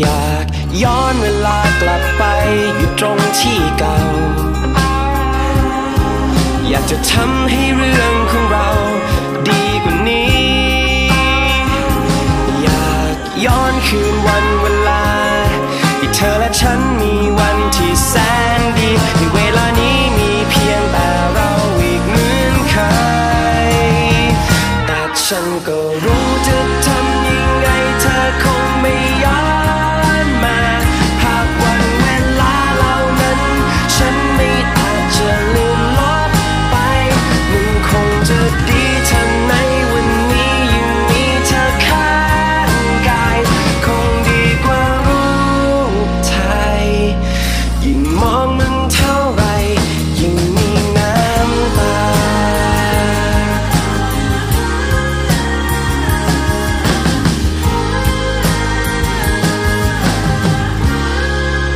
อยากย้อนเวลากลับไปอยู่ตรงที่เก่า อยากจะทำให้เรื่องของเราดีกว่านี้ อยากย้อนคืนวันเวลาที่เธอและฉันมีวันที่แสนดีในเวลานี้มีเพียงแต่เราอีกเหมือนใครแต่ฉันก็รู้จะ